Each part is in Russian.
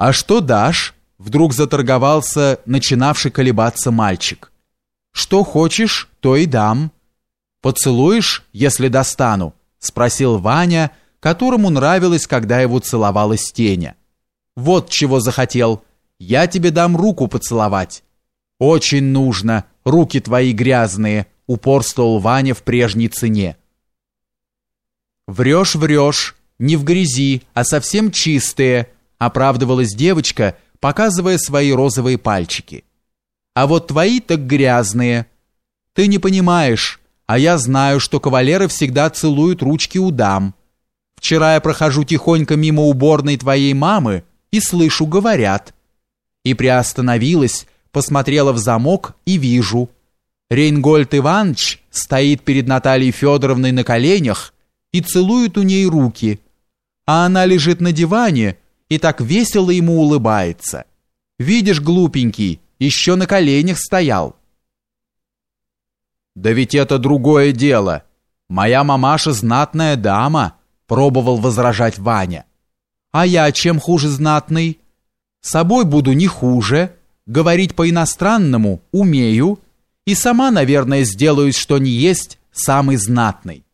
«А что дашь?» — вдруг заторговался начинавший колебаться мальчик. «Что хочешь, то и дам». «Поцелуешь, если достану?» — спросил Ваня, которому нравилось, когда его целовала Стеня. «Вот чего захотел. Я тебе дам руку поцеловать». «Очень нужно, руки твои грязные», — упорствовал Ваня в прежней цене. «Врешь, врешь, не в грязи, а совсем чистые», — оправдывалась девочка, показывая свои розовые пальчики. «А вот твои так грязные. Ты не понимаешь, а я знаю, что кавалеры всегда целуют ручки у дам. Вчера я прохожу тихонько мимо уборной твоей мамы и слышу, говорят». И приостановилась, посмотрела в замок и вижу. Рейнгольд Иванович стоит перед Натальей Федоровной на коленях и целует у ней руки, а она лежит на диване и так весело ему улыбается. Видишь, глупенький, еще на коленях стоял. «Да ведь это другое дело. Моя мамаша знатная дама», пробовал возражать Ваня. «А я чем хуже знатный? Собой буду не хуже, говорить по-иностранному умею и сама, наверное, сделаюсь, что не есть самый знатный.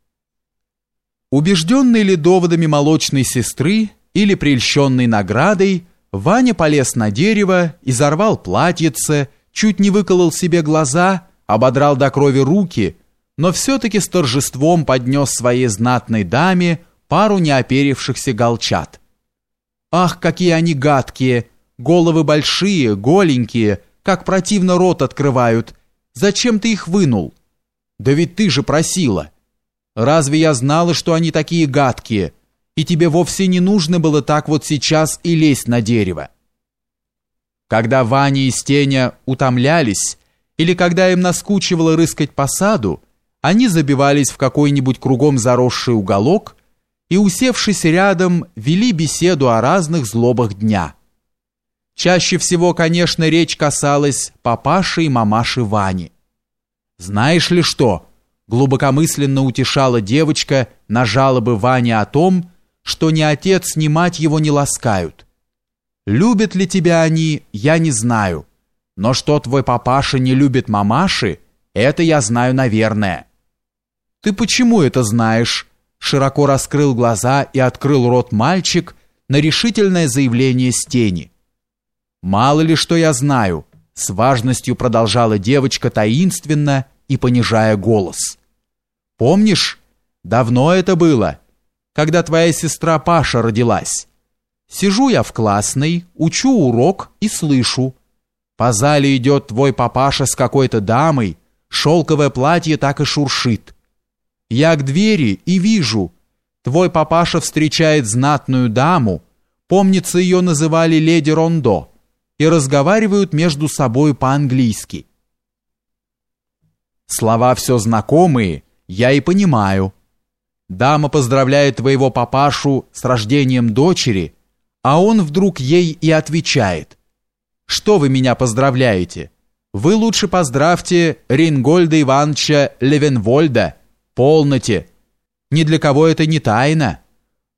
Убежденный ли доводами молочной сестры или прельщенный наградой, Ваня полез на дерево, изорвал платьице, чуть не выколол себе глаза, ободрал до крови руки, но все-таки с торжеством поднес своей знатной даме пару неоперившихся голчат. «Ах, какие они гадкие!» Головы большие, голенькие, как противно рот открывают. Зачем ты их вынул? Да ведь ты же просила. Разве я знала, что они такие гадкие, и тебе вовсе не нужно было так вот сейчас и лезть на дерево? Когда Ваня и Стеня утомлялись, или когда им наскучивало рыскать по саду, они забивались в какой-нибудь кругом заросший уголок и, усевшись рядом, вели беседу о разных злобах дня. Чаще всего, конечно, речь касалась папаши и мамаши Вани. «Знаешь ли что?» – глубокомысленно утешала девочка на жалобы Вани о том, что ни отец, ни мать его не ласкают. «Любят ли тебя они, я не знаю, но что твой папаша не любит мамаши, это я знаю, наверное». «Ты почему это знаешь?» Широко раскрыл глаза и открыл рот мальчик на решительное заявление Стени – «Мало ли что я знаю», — с важностью продолжала девочка таинственно и понижая голос. «Помнишь, давно это было, когда твоя сестра Паша родилась. Сижу я в классной, учу урок и слышу. По зале идет твой папаша с какой-то дамой, шелковое платье так и шуршит. Я к двери и вижу, твой папаша встречает знатную даму, помнится, ее называли леди Рондо, и разговаривают между собой по-английски. Слова все знакомые, я и понимаю. Дама поздравляет твоего папашу с рождением дочери, а он вдруг ей и отвечает. «Что вы меня поздравляете? Вы лучше поздравьте Рингольда Ивановича Левенвольда. Полноте. Ни для кого это не тайна.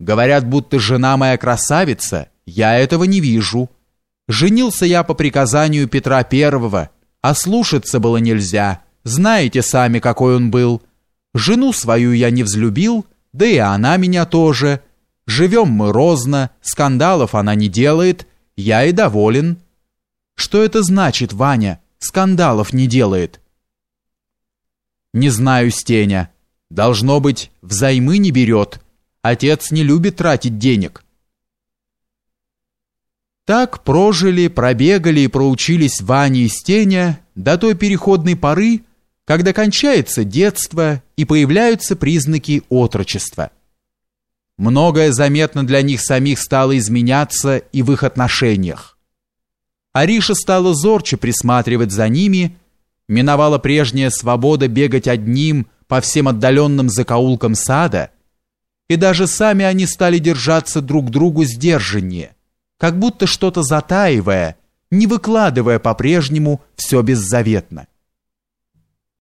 Говорят, будто жена моя красавица. Я этого не вижу». Женился я по приказанию Петра Первого, а слушаться было нельзя. Знаете сами, какой он был. Жену свою я не взлюбил, да и она меня тоже. Живем мы розно, скандалов она не делает, я и доволен. Что это значит, Ваня? Скандалов не делает. Не знаю, Стеня. Должно быть, взаймы не берет. Отец не любит тратить денег. Так прожили, пробегали и проучились Ваня и Стеня до той переходной поры, когда кончается детство и появляются признаки отрочества. Многое заметно для них самих стало изменяться и в их отношениях. Ариша стала зорче присматривать за ними, миновала прежняя свобода бегать одним по всем отдаленным закоулкам сада, и даже сами они стали держаться друг другу сдержаннее, как будто что-то затаивая, не выкладывая по-прежнему все беззаветно.